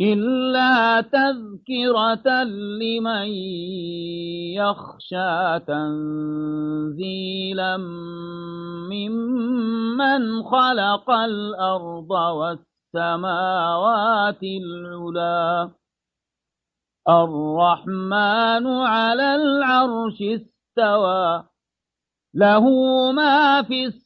إلا تذكرة لمن يخشى تنزيلا ممن خلق الأرض والسماوات العلا. الرحمن على العرش استوى له ما في السماء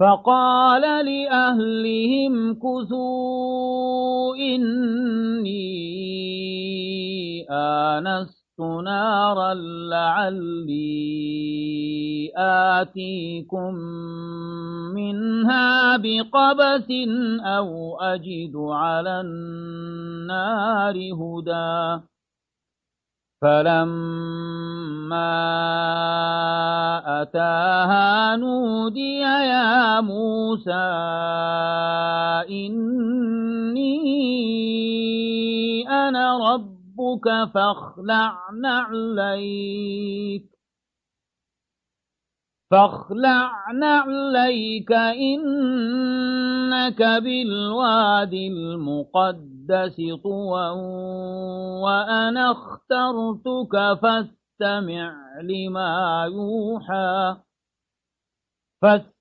فقال لأهلهم كثوا إني آنست نارا لعلي آتيكم منها بقبس أو أجد على النار هدى. فلما أتاها نودي يا موسى إني أنا ربك فاخلع نعليك فاخلع نعليك إنك بالواد المقدس طوى وأنا اخترتك فاستمع لما يوحى فاستمع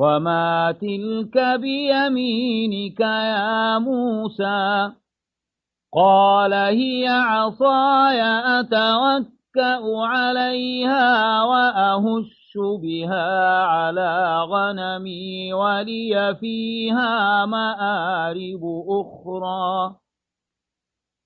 وما تلك بيمينك يا موسى قال هي عصاي أتوكأ عليها وأهش بها على غنمي ولي فيها مآرب أخرى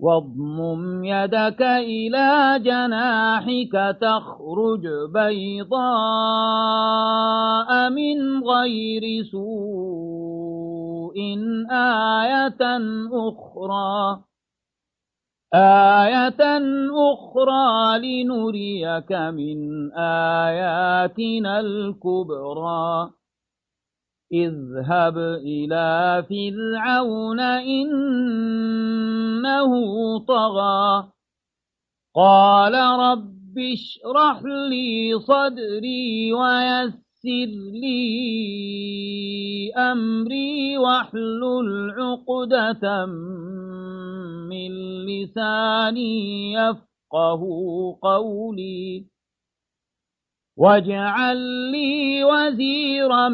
واضمم يدك إلى جناحك تخرج بيضاء من غير سوء آية أخرى آية أخرى لنريك من آياتنا الكبرى. اذهب إلى فرعون إنه طغى. قال رب اشرح لي صدري ويسر لي أمري واحلل عقدة من لساني يفقه قولي. واجعل لي وزيرا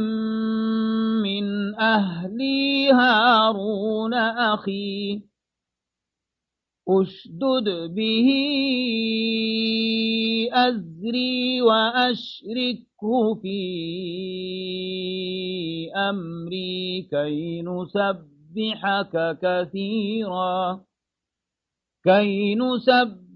من أهلي هارون أخي أشدد به أزري وأشركه في أمري كي نسبحك كثيرا كي نسبحك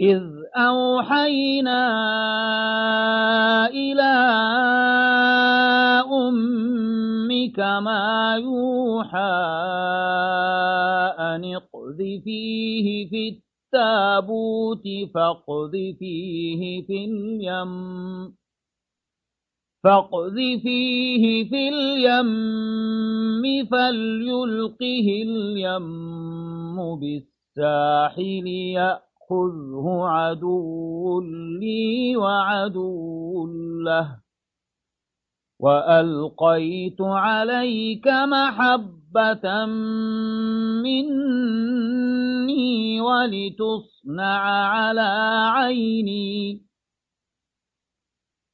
إذ أوحينا إلى أمك ما يوحى أن اقذفيه في التابوت فاقذفيه في اليم فاقذفيه في اليم فليلقه اليم بالساحل يأخذه عدو لي وعدو له وألقيت عليك محبة مني ولتصنع على عيني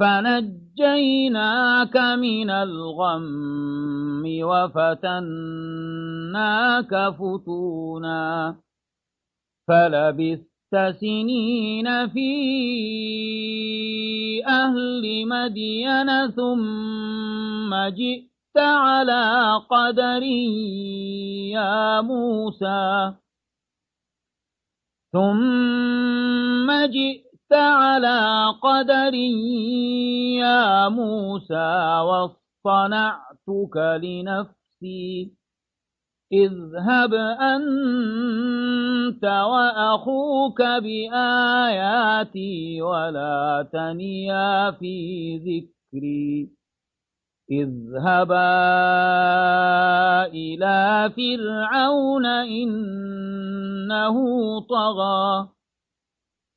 فنجيناك من الغم وفتناك فتونا فلبثت سنين في أهل مدين ثم جئت على قدر يا موسى ثم جئت على قدر يا موسى واصطنعتك لنفسي اذهب أنت وأخوك بآياتي ولا تنيا في ذكري اذهبا إلى فرعون إنه طغى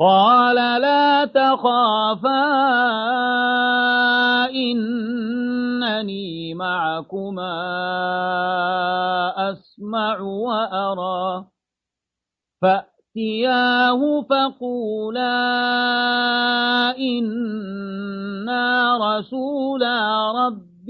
قال لا تخافا إنني معكما أسمع وأرى. فأتياه فقولا إنا رسولا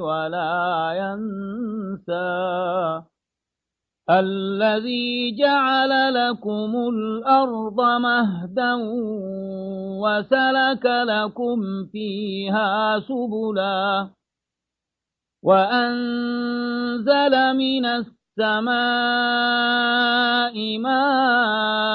ولا ينسى. الذي جعل لكم الأرض مهدا وسلك لكم فيها سبلا. وأنزل من السماء ماء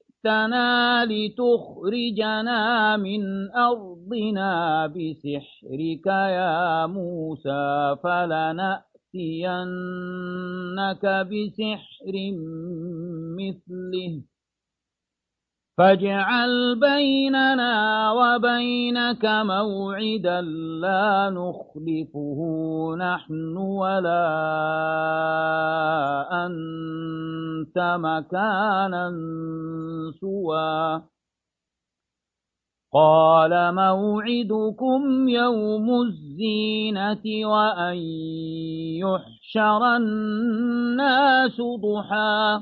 أجئتنا لتخرجنا من أرضنا بسحرك يا موسى فلنأتينك بسحر مثله. فاجعل بيننا وبينك موعدا لا نخلفه نحن ولا أنت مكانا سوى. قال موعدكم يوم الزينة وأن يحشر الناس ضحى.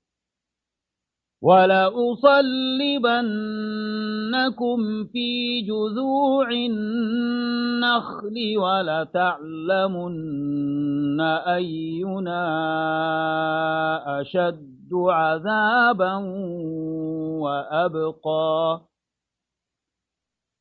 ولأصلبنكم في جذوع النخل ولتعلمن أينا أشد عذابا وأبقى.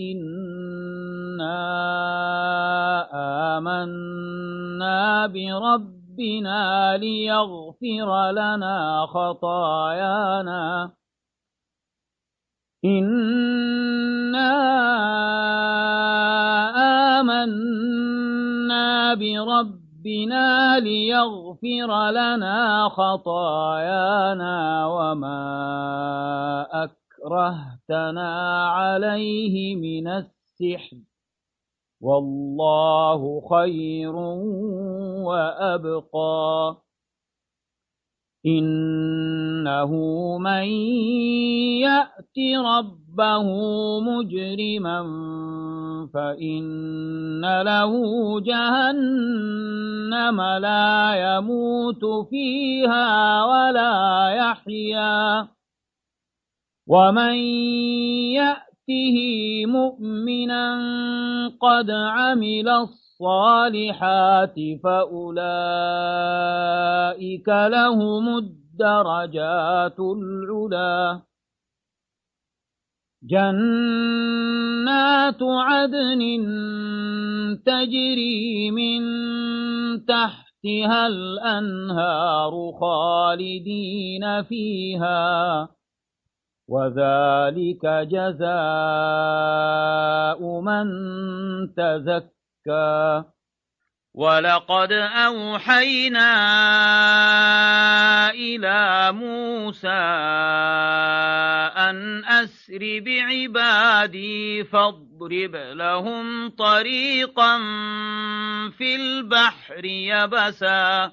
إنا آمنا بربنا ليغفر لنا خطايانا. إنا آمنا بربنا ليغفر لنا خطايانا. وما أكرهتنا عليه من السحر. والله خير وأبقى. إنه من يأت ربه مجرما فإن له جهنم لا يموت فيها ولا يحيا. ومن يأته مؤمنا قد عمل الصالحات فأولئك لهم الدرجات العلا جنات عدن تجري من تحتها الأنهار خالدين فيها. وذلك جزاء من تزكى. ولقد أوحينا إلى موسى أن أسر بعبادي فاضرب لهم طريقا في البحر يبسا.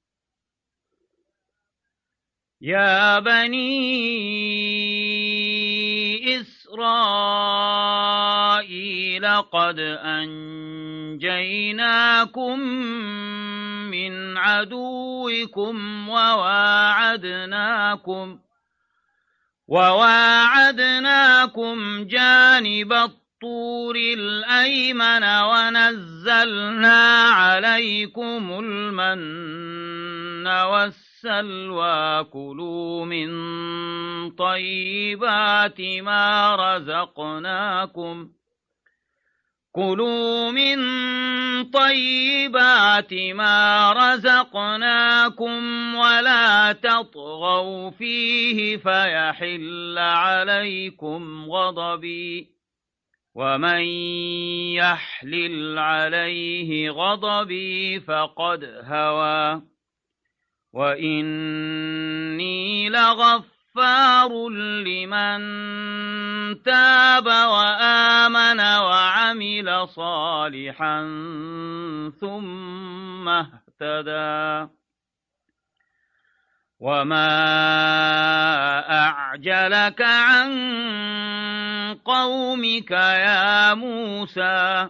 يا بني إسرائيل قد أنجيناكم من عدوكم وواعدناكم وواعدناكم جانب الطور الأيمن ونزلنا عليكم المن والسلام السلوى كلوا من طيبات ما رزقناكم. كلوا من طيبات ما رزقناكم ولا تطغوا فيه فيحل عليكم غضبي. ومن يحلل عليه غضبي فقد هوى. وإني لغفار غفار لمن تاب وآمن وعمل صالحا ثم اهتدى وما أعجلك عن قومك يا موسى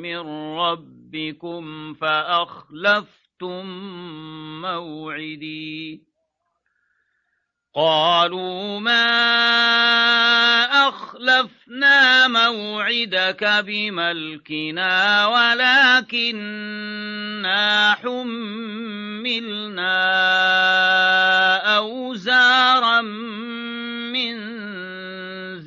من ربكم فأخلفتم موعدي. قالوا ما أخلفنا موعدك بملكنا ولكننا حملنا أوزارا من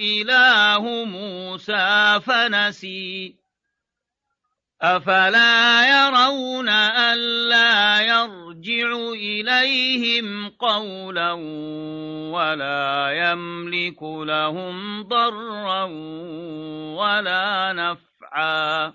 وإله موسى فنسي. أفلا يرون ألا يرجع إليهم قولا ولا يملك لهم ضرا ولا نفعا.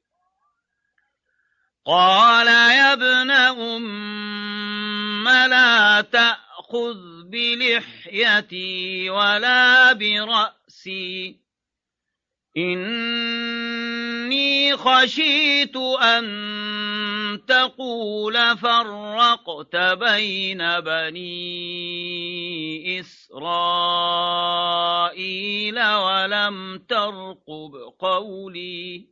قال يا ابن أم لا تأخذ بلحيتي ولا برأسي. إني خشيت أن تقول فرقت بين بني إسرائيل ولم ترقب قولي.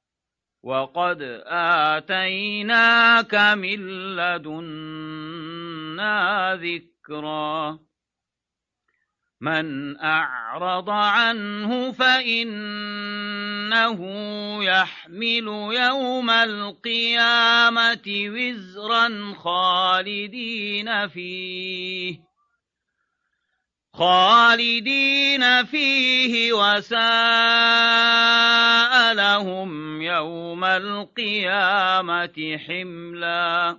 وقد آتيناك من لدنا ذكرا. من أعرض عنه فإنه يحمل يوم القيامة وزرا خالدين فيه. خالدين فيه وساء لهم يوم القيامة حملا.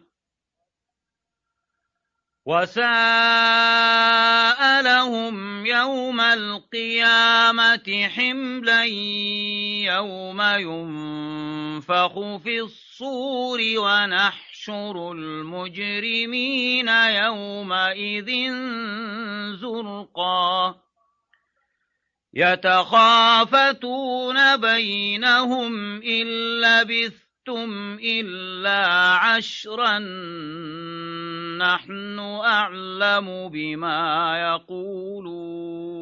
وساء لهم يوم القيامة حملا يوم ينفخ في الصور ونحن يحشر المجرمين يومئذ زرقا. يتخافتون بينهم إن لبثتم إلا عشرا. نحن أعلم بما يقولون.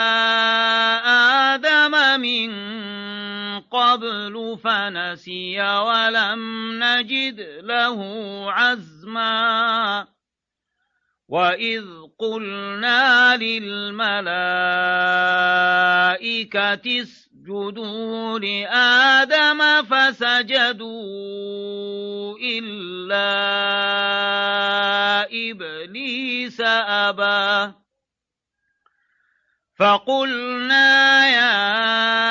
قبل فنسي ولم نجد له عزما. وإذ قلنا للملائكة اسجدوا لآدم فسجدوا إلا إبليس أبى. فقلنا يا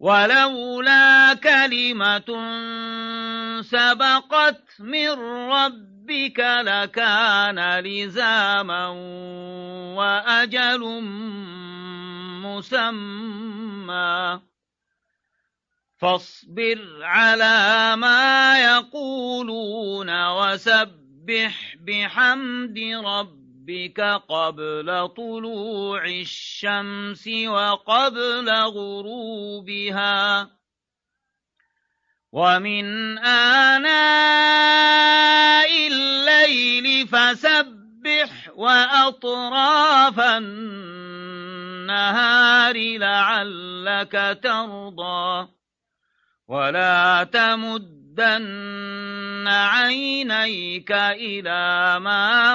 ولولا كلمة سبقت من ربك لكان لزاما وأجل مسمى. فاصبر على ما يقولون وسبح بحمد ربك قبل طلوع الشمس وقبل غروبها. ومن آناء الليل فسبح وأطراف النهار لعلك ترضى. ولا تمدن عينيك إلى ما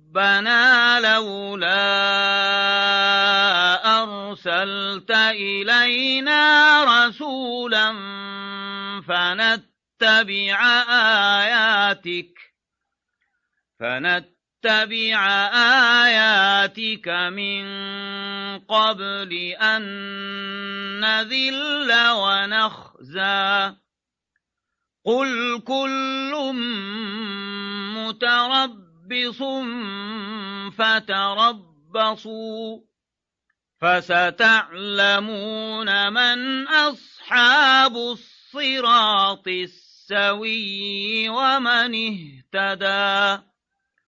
ربنا لولا أرسلت إلينا رسولا فنتبع آياتك فنتبع آياتك من قبل أن نذل ونخزى. قل كل متربص متربص فتربصوا فستعلمون من أصحاب الصراط السوي ومن اهتدى